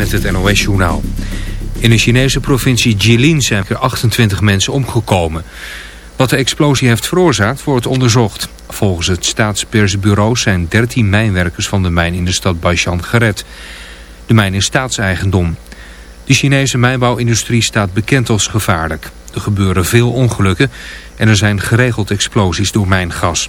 met het NOS-journaal. In de Chinese provincie Jilin zijn er 28 mensen omgekomen. Wat de explosie heeft veroorzaakt wordt onderzocht. Volgens het staatspersbureau zijn 13 mijnwerkers van de mijn in de stad Baishan gered. De mijn is staatseigendom. De Chinese mijnbouwindustrie staat bekend als gevaarlijk. Er gebeuren veel ongelukken en er zijn geregeld explosies door mijngas.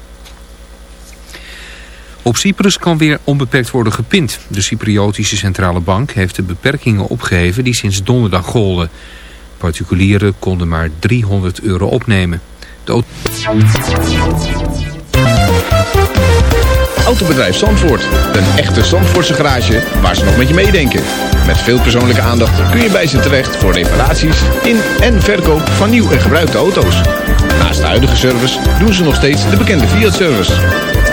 Op Cyprus kan weer onbeperkt worden gepind. De Cypriotische Centrale Bank heeft de beperkingen opgeheven die sinds donderdag golden. Particulieren konden maar 300 euro opnemen. De Autobedrijf Zandvoort. Een echte Zandvoortse garage waar ze nog met je meedenken. Met veel persoonlijke aandacht kun je bij ze terecht voor reparaties in en verkoop van nieuw en gebruikte auto's. Naast de huidige service doen ze nog steeds de bekende Fiat-service.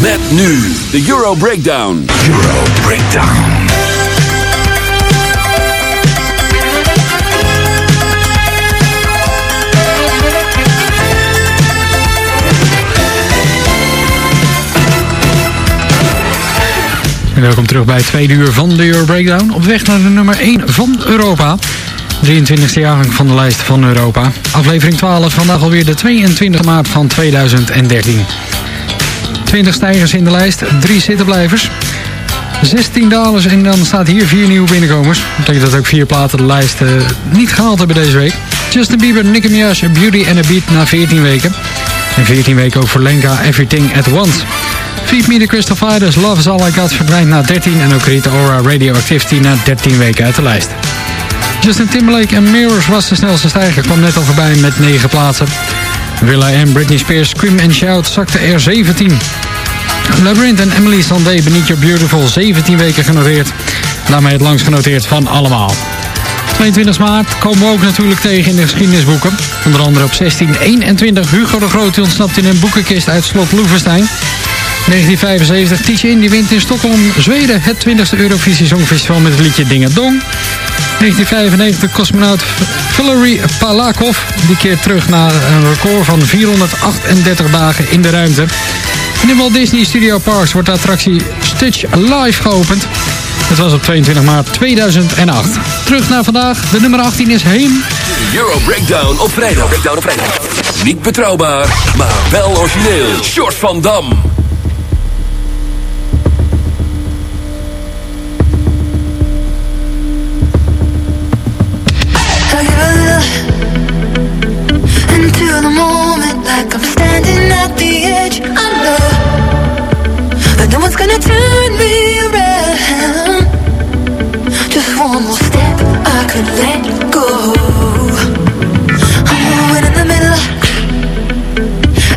Met nu de Euro Breakdown. Euro Breakdown. En welkom terug bij het tweede uur van de Euro Breakdown. Op weg naar de nummer 1 van Europa. 23e jaargang van de lijst van Europa. Aflevering 12, vandaag alweer de 22 maart van 2013. 20 stijgers in de lijst, 3 zittenblijvers. 16 dalers en dan staat hier vier nieuwe binnenkomers. Dat betekent dat ook vier platen de lijst eh, niet gehaald hebben deze week. Justin Bieber, Nicki Minaj, Beauty and a Beat na 14 weken. En 14 weken ook voor Lenka, Everything at Once. Feed Me the Crystal Fighters, Love is All I Got verdwijnt na 13 en ook Rita Ora Radioactivity na 13 weken uit de lijst. Justin Timberlake en Mirrors was de snelste stijger, kwam net al voorbij met 9 plaatsen. Willa en Britney Spears Scream and Shout zakte er 17. Labyrinth en Emily Sandé Beneath Your Beautiful 17 weken genoteerd. Daarmee het langst genoteerd van allemaal. 22 maart komen we ook natuurlijk tegen in de geschiedenisboeken. Onder andere op 1621 Hugo de Groot ontsnapt in een boekenkist uit slot Loevestein. 1975 Tietje In die wint in Stockholm, Zweden het 20e Eurovisie Songfestival met het liedje Dingen Dong. 1995 cosmonaut Valery Palakov, die keert terug naar een record van 438 dagen in de ruimte. In Walt Disney Studio Parks wordt de attractie Stitch Live geopend. Het was op 22 maart 2008. Terug naar vandaag, de nummer 18 is heen. Euro Breakdown op vrijdag. Breakdown op vrijdag. Niet betrouwbaar, maar wel origineel. Short van Dam. Into the moment like I'm standing at the edge. I know that no one's gonna turn me around. Just one more step, I could let go. I'm moving in the middle.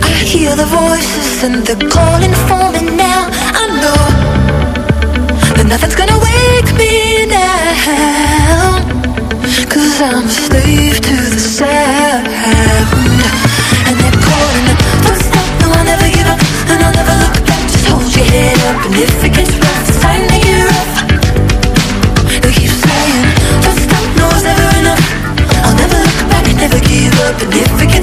I hear the voices and they're calling for me now. I know that nothing's gonna wake me Cause I'm a slave to the sound And they're calling Don't stop, no I'll never give up. And I'll never look back, just hold your head up. And if it gets rough, it's time to get rough. They keep saying, don't stop, no it's never enough. I'll never look back, never give up. And if it gets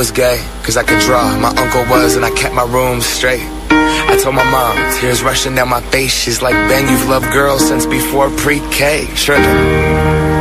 was gay, cause I could draw. My uncle was, and I kept my room straight. I told my mom, tears rushing down my face. She's like, Ben, you've loved girls since before pre K. Tripping.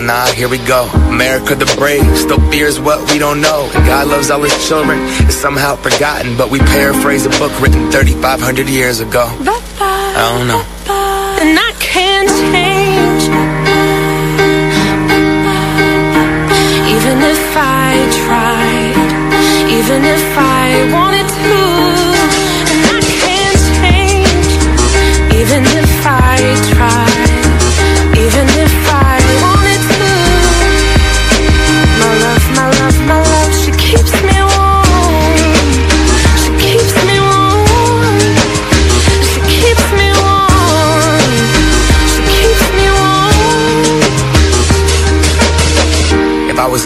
Oh nah, here we go. America the brave still fears what we don't know. God loves all his children. It's somehow forgotten, but we paraphrase a book written 3,500 years ago. I don't know. And I can't change Even if I tried Even if I wanted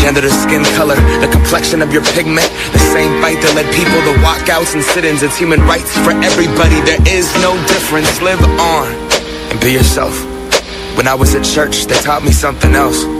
gender to skin color, the complexion of your pigment. The same fight that led people to walkouts and sit-ins. It's human rights for everybody. There is no difference. Live on and be yourself. When I was at church, they taught me something else.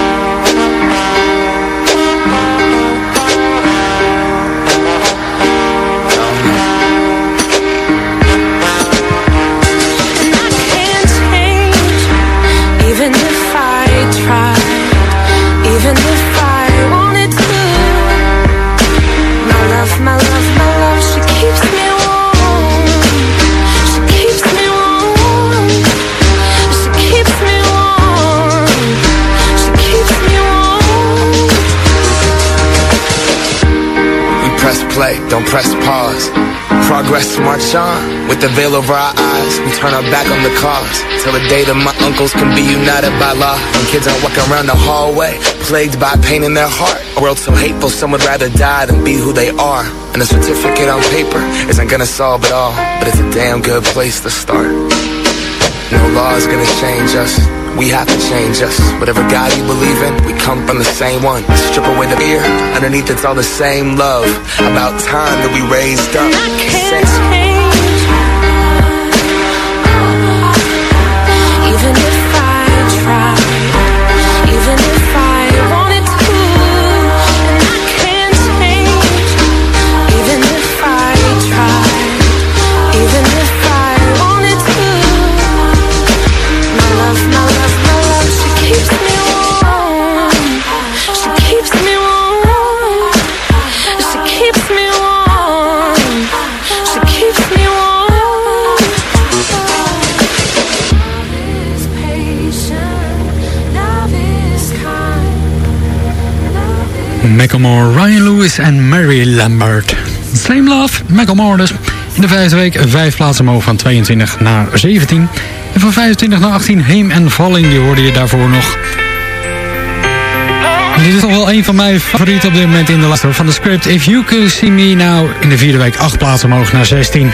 March on. With the veil over our eyes, we turn our back on the cause. Till the day that my uncles can be united by law. When kids are walking around the hallway, plagued by pain in their heart. A world so hateful, some would rather die than be who they are. And a certificate on paper isn't gonna solve it all, but it's a damn good place to start. No law is gonna change us. We have to change us. Whatever God you believe in, we come from the same one. Strip away the fear. Underneath it's all the same love. About time that we raised up. Macklemore, Ryan Lewis en Mary Lambert. Same Love, Macklemore dus. In de vijfde week vijf plaatsen omhoog van 22 naar 17. En van 25 naar 18 Heem en Valling, die hoorde je daarvoor nog. Dit is toch wel een van mijn favorieten op dit moment in de hoor, van de script. If You Could See Me Now in de vierde week acht plaatsen omhoog naar 16.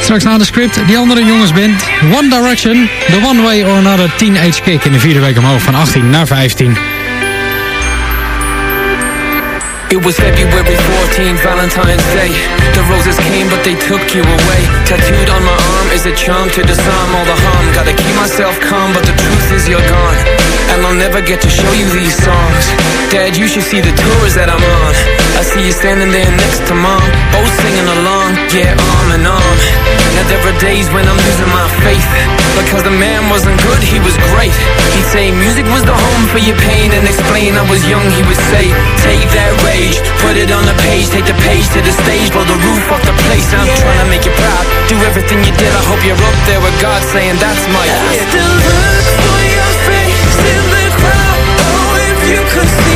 Straks na de script, die andere jongensband. One Direction, The One Way or Another Teenage Kick in de vierde week omhoog van 18 naar 15. It was February 14th, Valentine's Day. The roses came, but they took you away. Tattooed on my arm is a charm to disarm all the harm. Gotta keep myself calm, but the truth is you're gone. And I'll never get to show you these songs. Dad, you should see the tours that I'm on. I see you standing there next to mom, both singing along, yeah, arm in arm. Now there are days when I'm losing my faith. Because the man wasn't good, he was great. He'd say music was the home for your pain and explain I was young, he would say, take that rage, put it on the page, take the page to the stage, blow the roof off the place. I'm trying to make you proud, do everything you did. I hope you're up there with God saying that's my kid. Still look for your face in the crowd. Oh, if you could see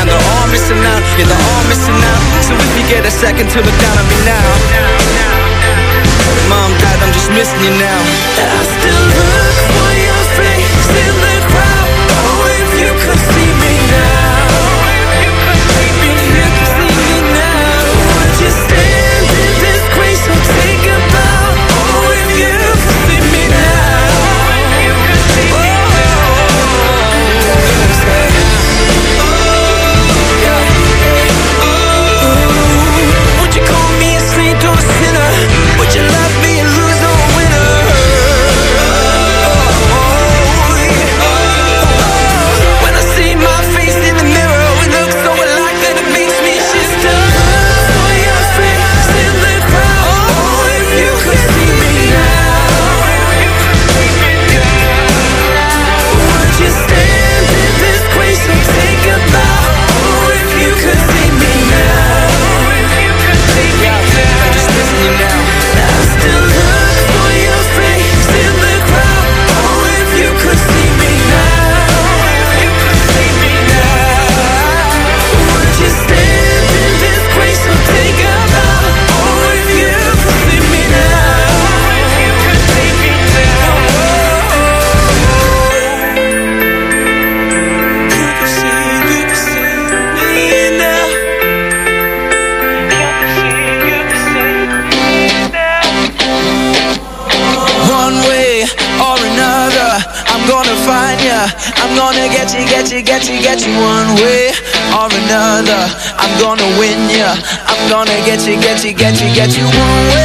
And they're all missing out, yeah, they're all missing out. So if you get a second to look down on me now. Mom, dad, I'm just missing you now. You, get you, get you,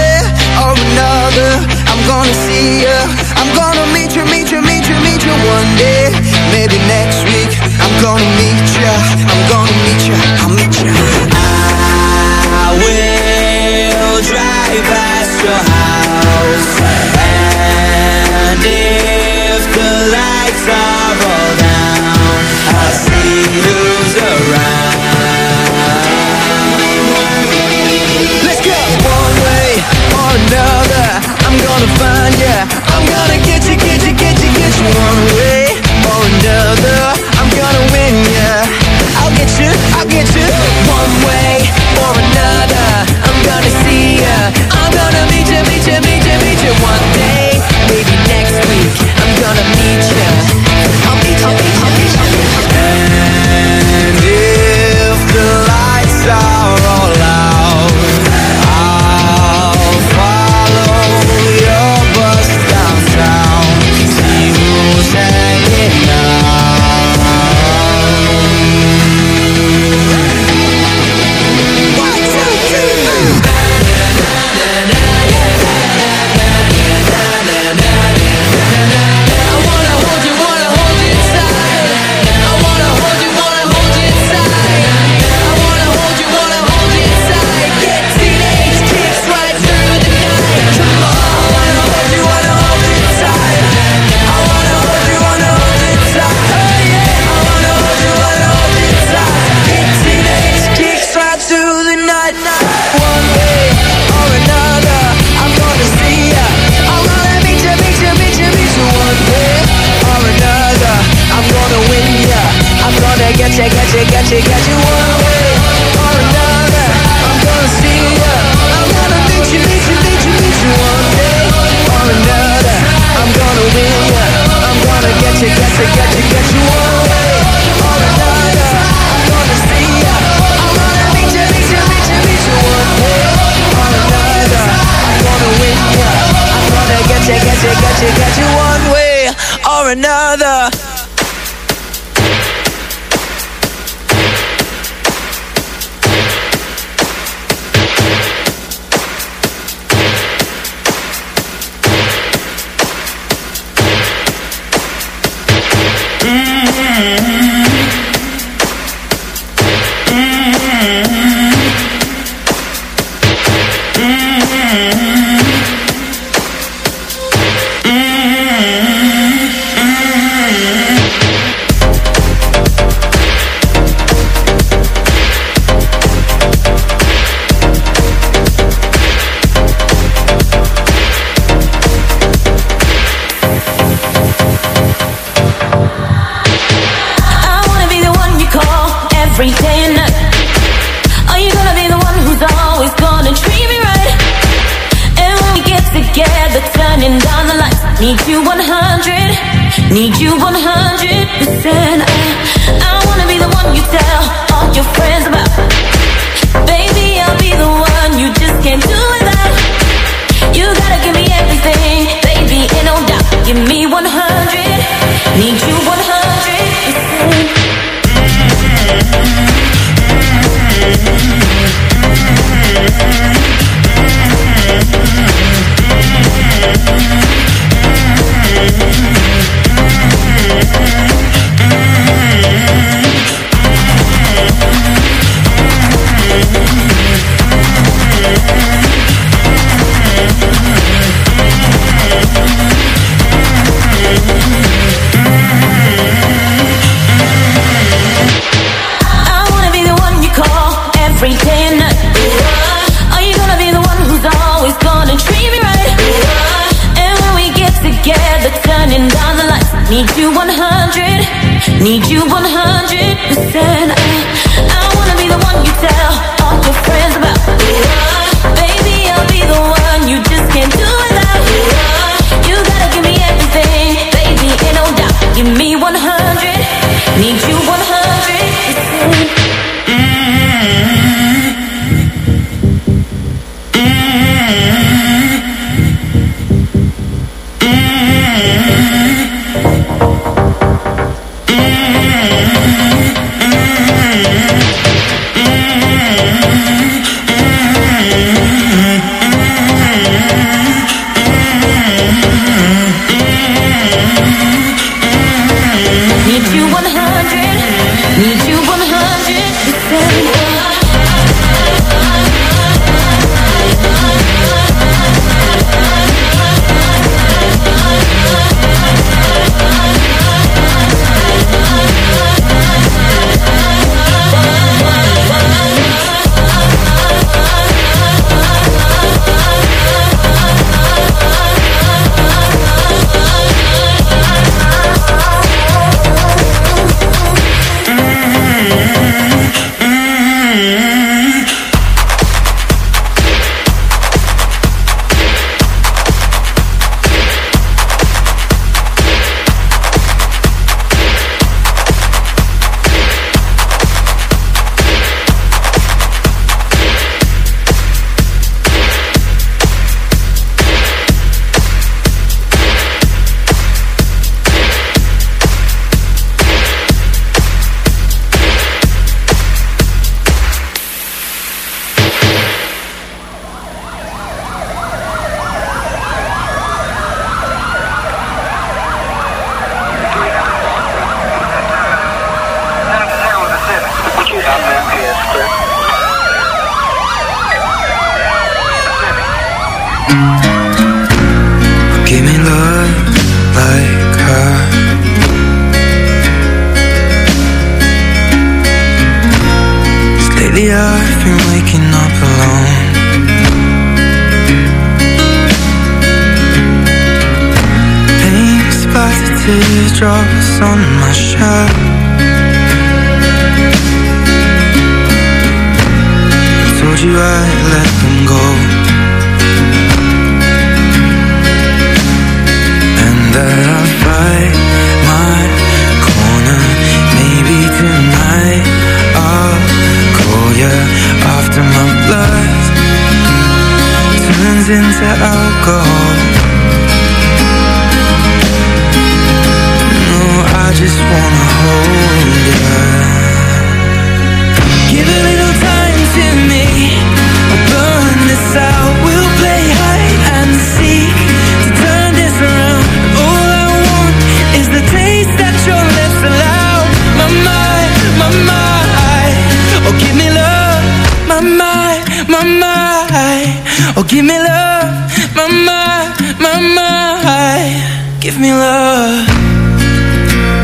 give me love. My mind, my mind. Give me love.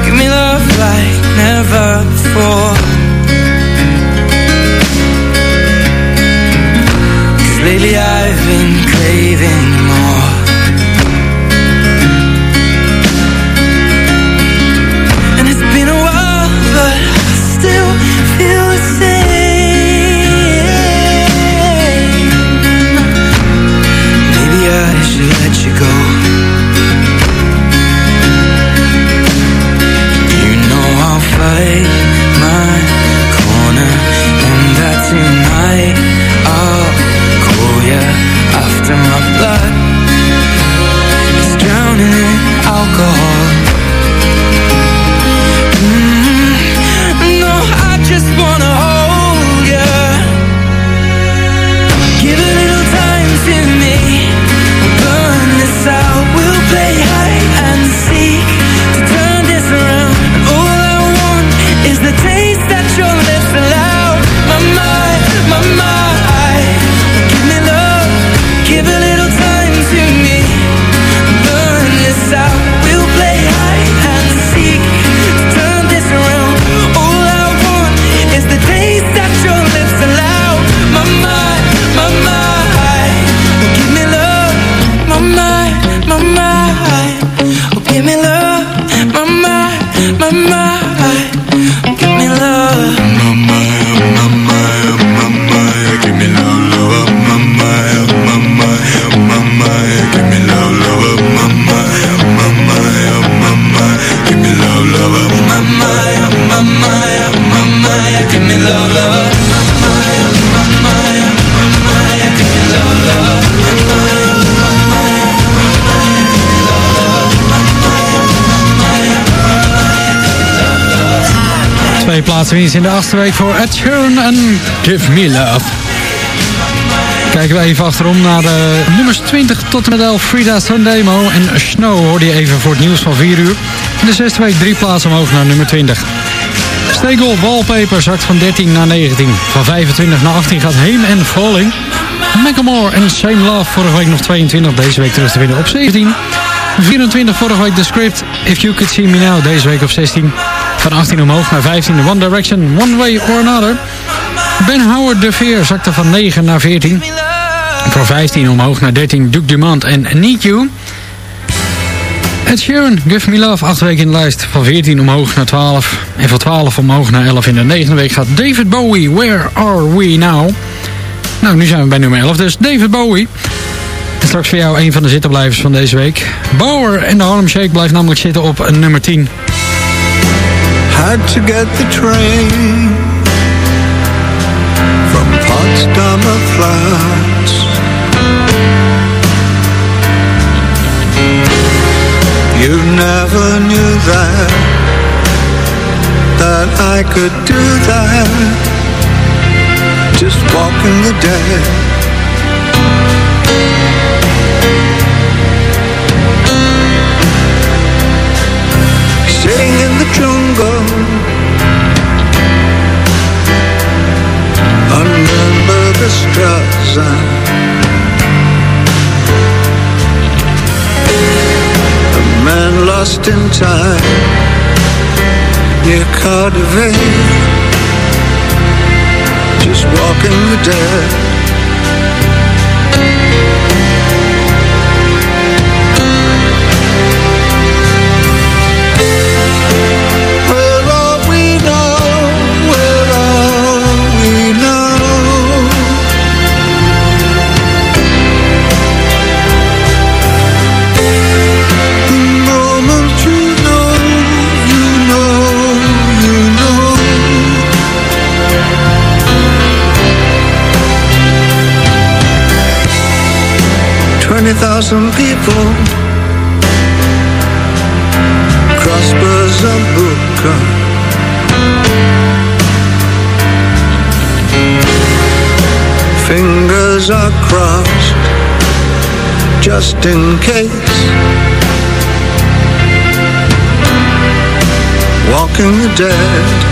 Give me love like never before. Cause lately I've been craving tonight Twee plaatsen winst in de achtste week voor Ed en Give Me Love. Kijken we even achterom naar de nummers 20 tot en met 11. Frida Sandemo en Snow hoorde je even voor het nieuws van 4 uur. In de zesde week drie plaatsen omhoog naar nummer 20. Stegel Wallpaper zakt van 13 naar 19. Van 25 naar 18 gaat Heen en Falling. Macklemore en Same Love vorige week nog 22. Deze week terug te vinden op 17. 24 vorige week de script If You Could See Me Now. Deze week op 16. Van 18 omhoog naar 15 One Direction One Way or Another. Ben Howard de Veer zakte van 9 naar 14. Van 15 omhoog naar 13 Duke Dumont en Need You. Ed Sheeran, Give Me Love, 8 weken in de lijst. Van 14 omhoog naar 12. En van 12 omhoog naar 11 in de negende week gaat David Bowie. Where are we now? Nou, nu zijn we bij nummer 11, dus David Bowie. En straks voor jou een van de zittenblijvers van deze week. Bauer en de Harlem Shake blijft namelijk zitten op nummer 10. Had to get the train from Potsdamer Platz. You never knew that that I could do that. Just walking the dead. Lost in time. Near KaDeWe Just walking the dead are some people. Crossbows and hooker Fingers are crossed Just in case. Walking the dead.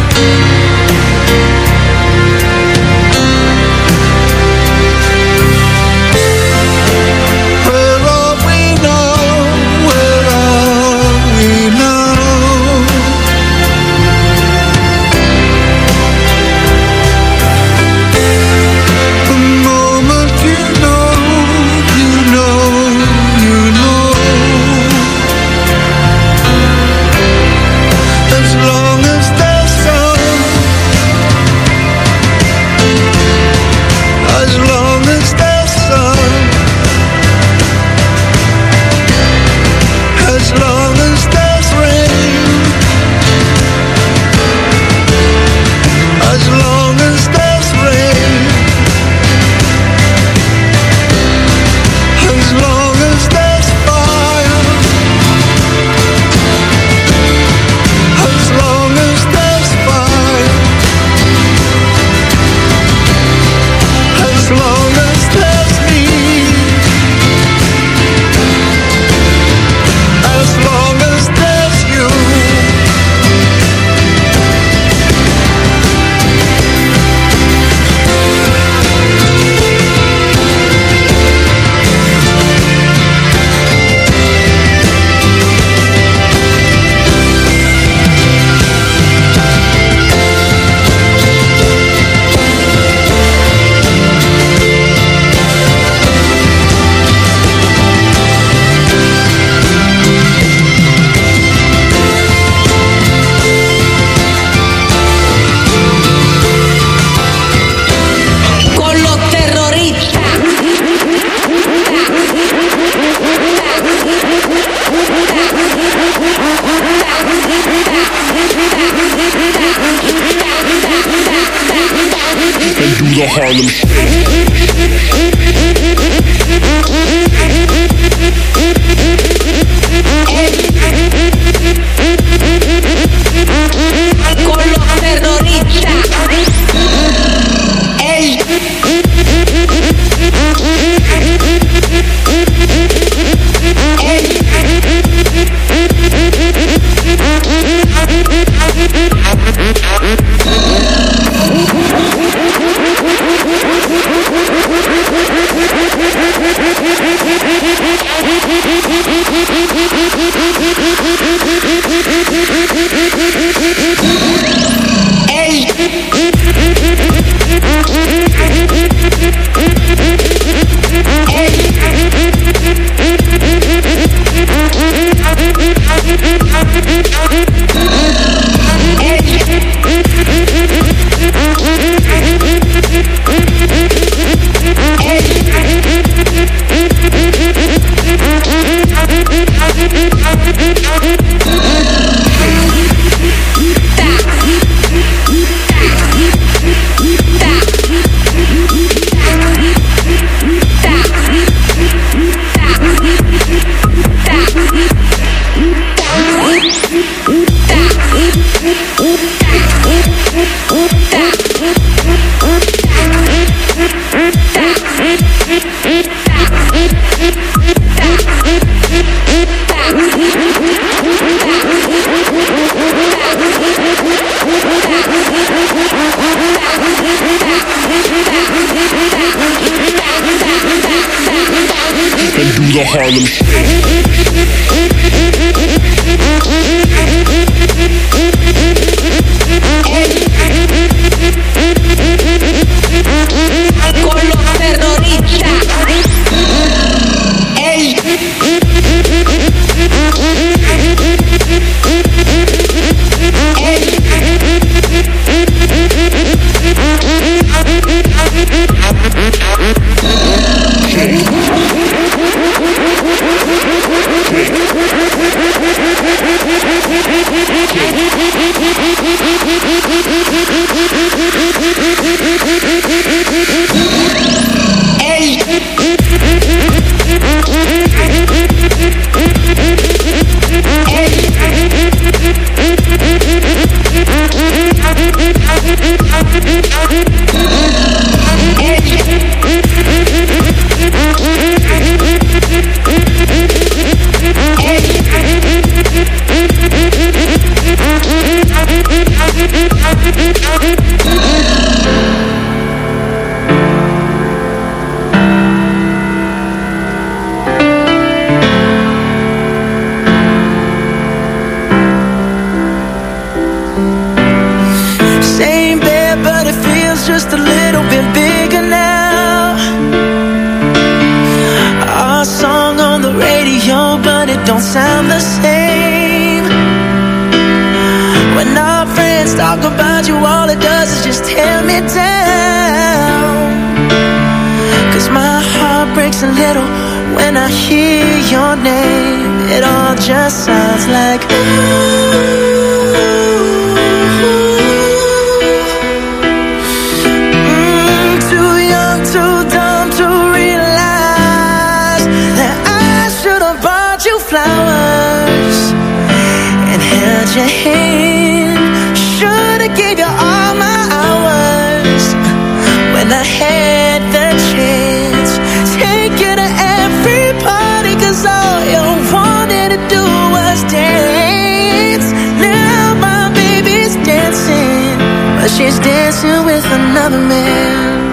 But she's dancing with another man.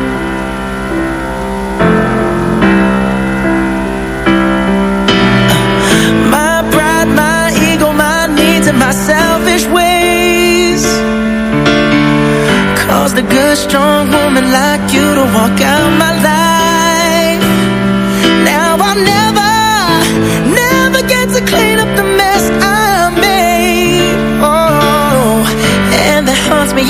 My pride, my ego, my needs, and my selfish ways caused a good, strong woman like you to walk out my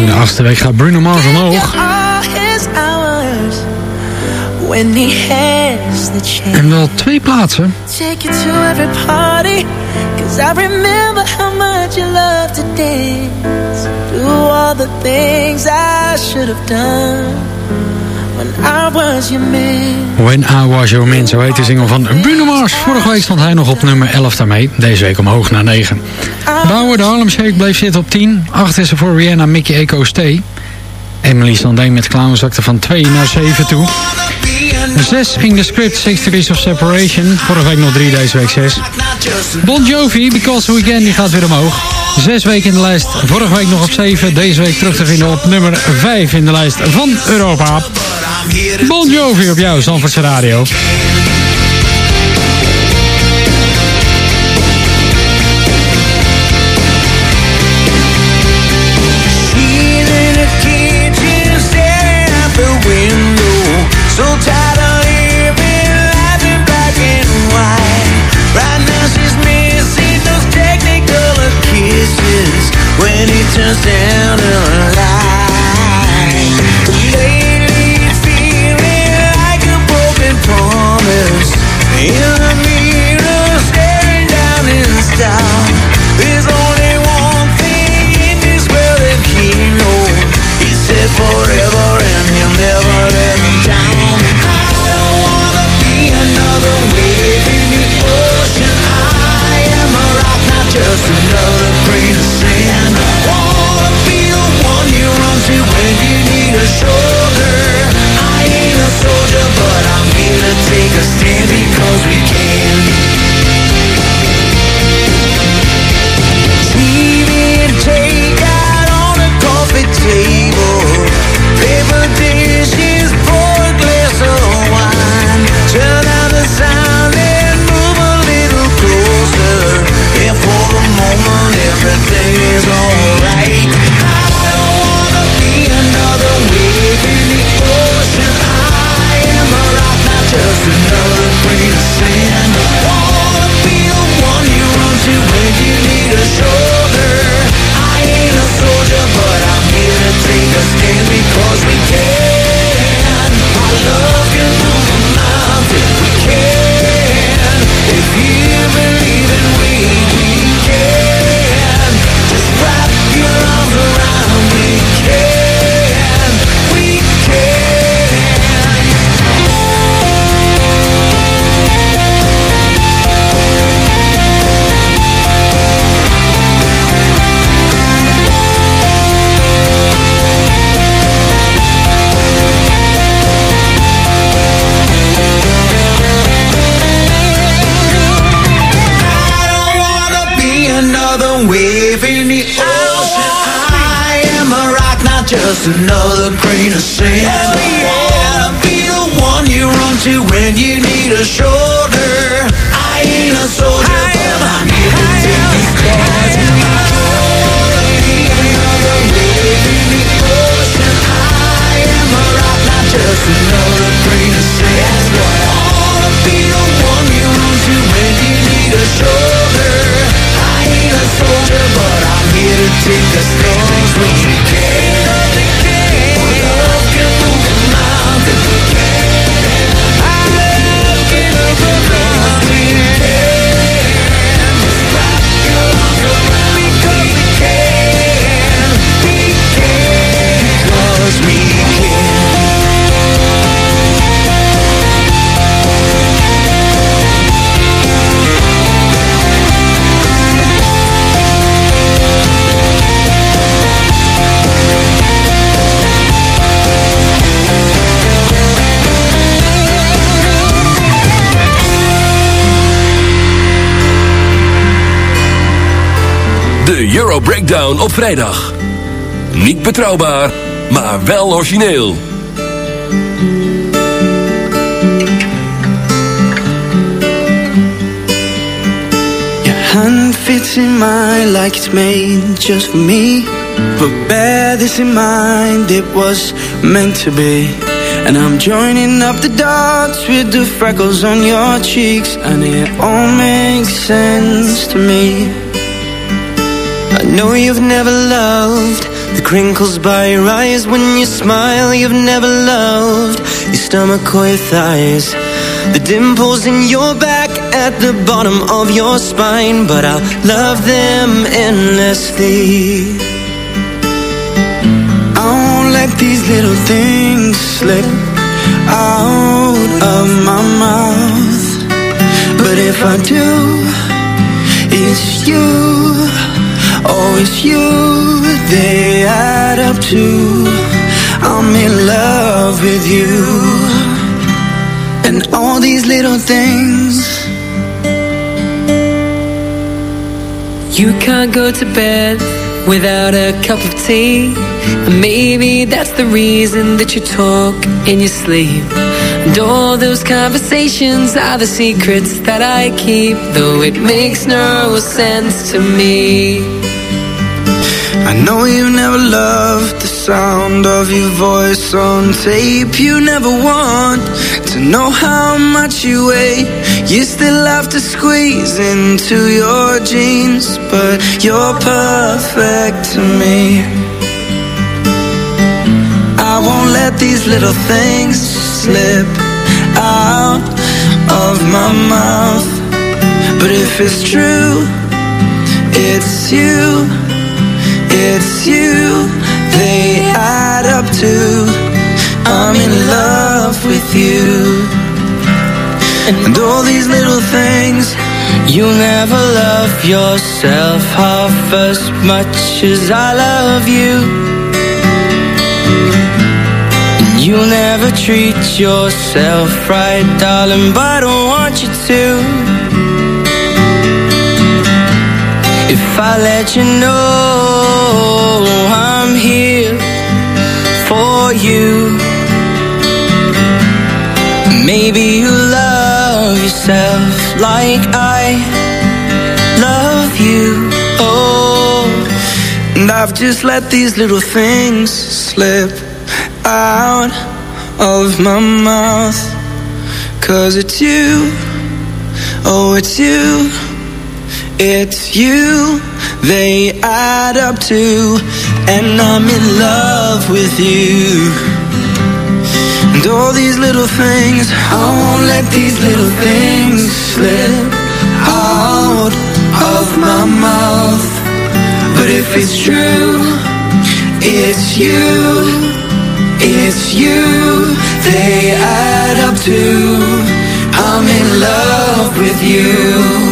In de achtste week gaat Bruno Mars omhoog. En wel twee plaatsen. Do all the things I should have done when I was your man. Zo heet de single van Bruno Mars. Vorige week stond hij nog op nummer 11 daarmee. Deze week omhoog naar 9. Bauer, de Harlem Shake, bleef zitten op 10. 8 is er voor Rihanna, Mickey Echo Stay. Emily Sandé met Clown zakte van 2 naar 7 toe. 6 ging de script 6 Degrees of Separation. Vorige week nog 3, deze week 6. Bon Jovi, Because Weekend, die gaat weer omhoog. 6 weken in de lijst. Vorige week nog op 7. Deze week terug te vinden op nummer 5 in de lijst van Europa. Bon Jovi op jou, Zandvoortse Radio. Euro Breakdown op vrijdag. Niet betrouwbaar, maar wel origineel. Your hand fits in mine like it's made just for me. But bear this in mind, it was meant to be. And I'm joining up the dots with the freckles on your cheeks. And it all makes sense to me. Know you've never loved the crinkles by your eyes when you smile. You've never loved your stomach or your thighs. The dimples in your back at the bottom of your spine. But I'll love them endlessly. I won't let these little things slip out of my mouth. But if I do, it's you. Oh, it's you they add up to. I'm in love with you. And all these little things. You can't go to bed without a cup of tea. And maybe that's the reason that you talk in your sleep. And all those conversations are the secrets that I keep, though it makes no sense to me. I know you never loved the sound of your voice on tape. You never want to know how much you weigh. You still have to squeeze into your jeans, but you're perfect to me. I won't let these little things slip out of my mouth. But if it's true, it's you. It's you they add up to. I'm in love with you. And all these little things. You'll never love yourself half as much as I love you. You'll never treat yourself right, darling, but I don't want you to. If I let you know I'm here for you, maybe you love yourself like I love you. Oh, and I've just let these little things slip out of my mouth. Cause it's you, oh, it's you, it's you, they add up to, and I'm in love with you. And all these little things, I won't let these little things slip out of my mouth. But if it's true, it's you, it's you, they add up to. I'm in love with you.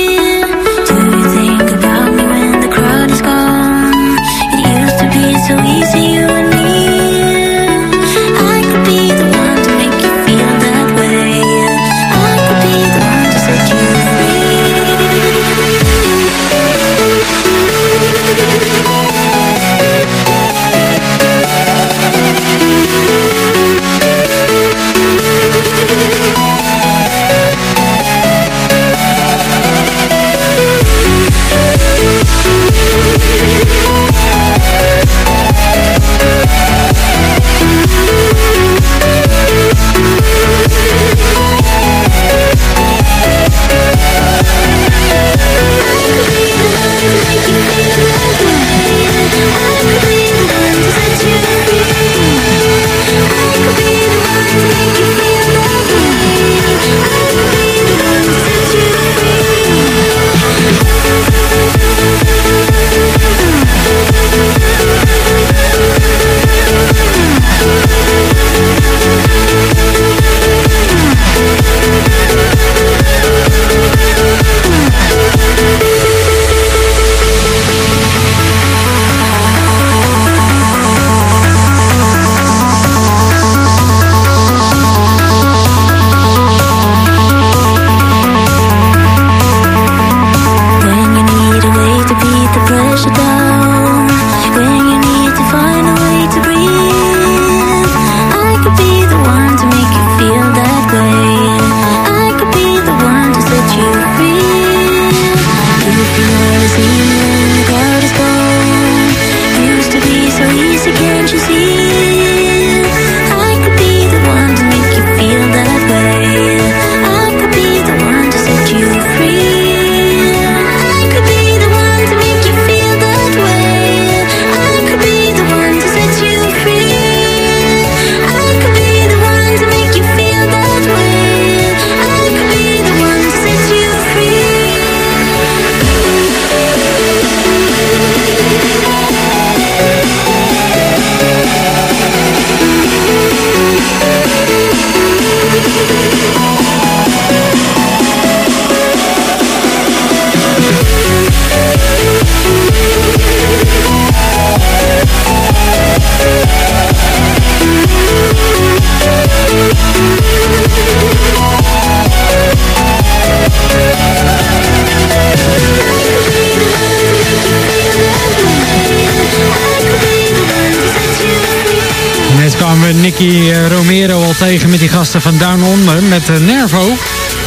Met die gasten van Down Under met eh, Nervo.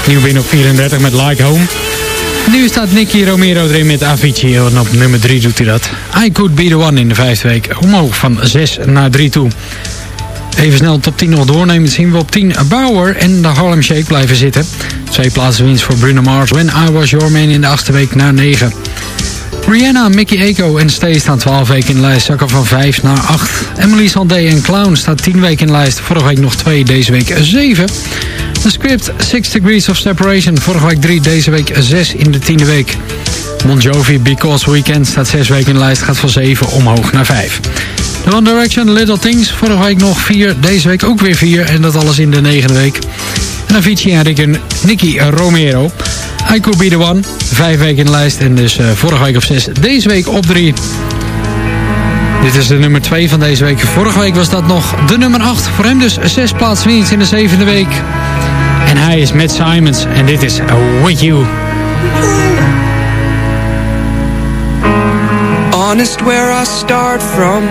Nieuw win op 34 met Like Home. Nu staat Nicky Romero erin met Avicii en op nummer 3 doet hij dat. I Could Be The One in de vijfde week. Omhoog van 6 naar 3 toe. Even snel top 10 nog doornemen. zien we op 10 Bauer en de Harlem Shake blijven zitten. Twee plaatsen winst voor Bruno Mars. When I Was Your Man in de achtste week naar 9. Rihanna, Mickey Eko en Stay staan 12 weken in de lijst. Zakken van 5 naar 8. Emily Sandé en Clown staat 10 weken in de lijst. Vorige week nog 2, deze week 7. The Script, 6 Degrees of Separation. Vorige week 3, deze week 6 in de tiende week. Bon Jovi, Because Weekend staat 6 weken in de lijst. Gaat van 7 omhoog naar 5. The One Direction, Little Things. Vorige week nog 4, deze week ook weer 4. En dat alles in de negende week. En Avicii en Rick en Nicky Romero. I Could Be The One. Vijf weken in de lijst. En dus uh, vorige week op 6. Deze week op 3. Dit is de nummer 2 van deze week. Vorige week was dat nog de nummer 8. Voor hem dus 6 plaatsen winst in de zevende week. En hij is Matt Simons. En dit is With You. Honest where I start from.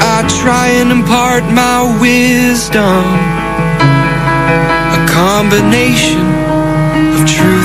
I try and impart my wisdom. A combination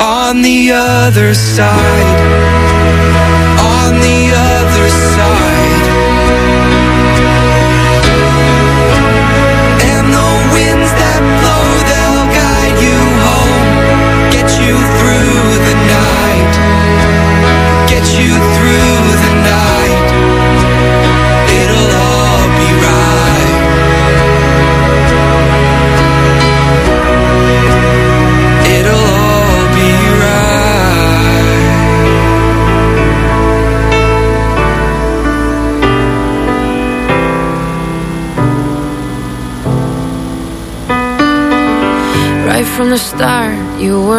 on the other side.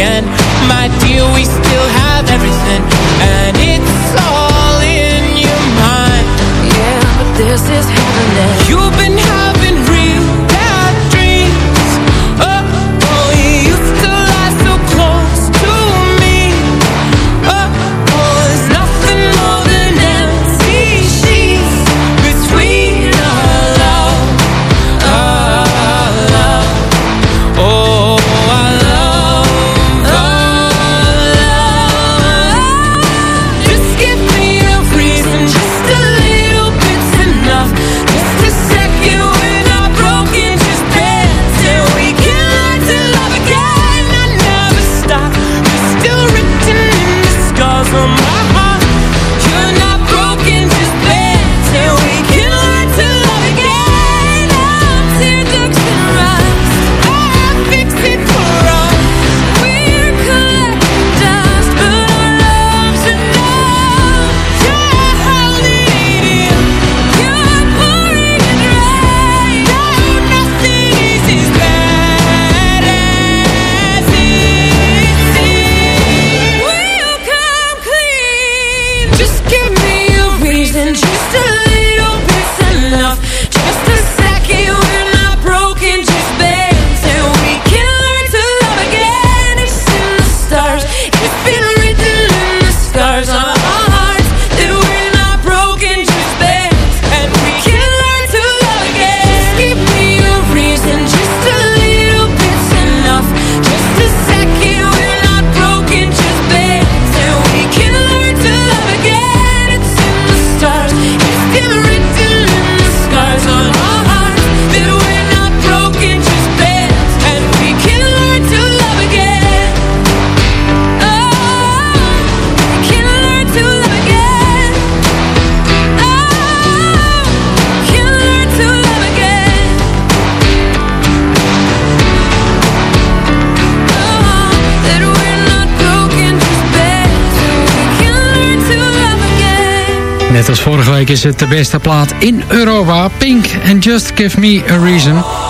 again. als vorige week is het de beste plaat in Europa. Pink and Just Give Me a Reason.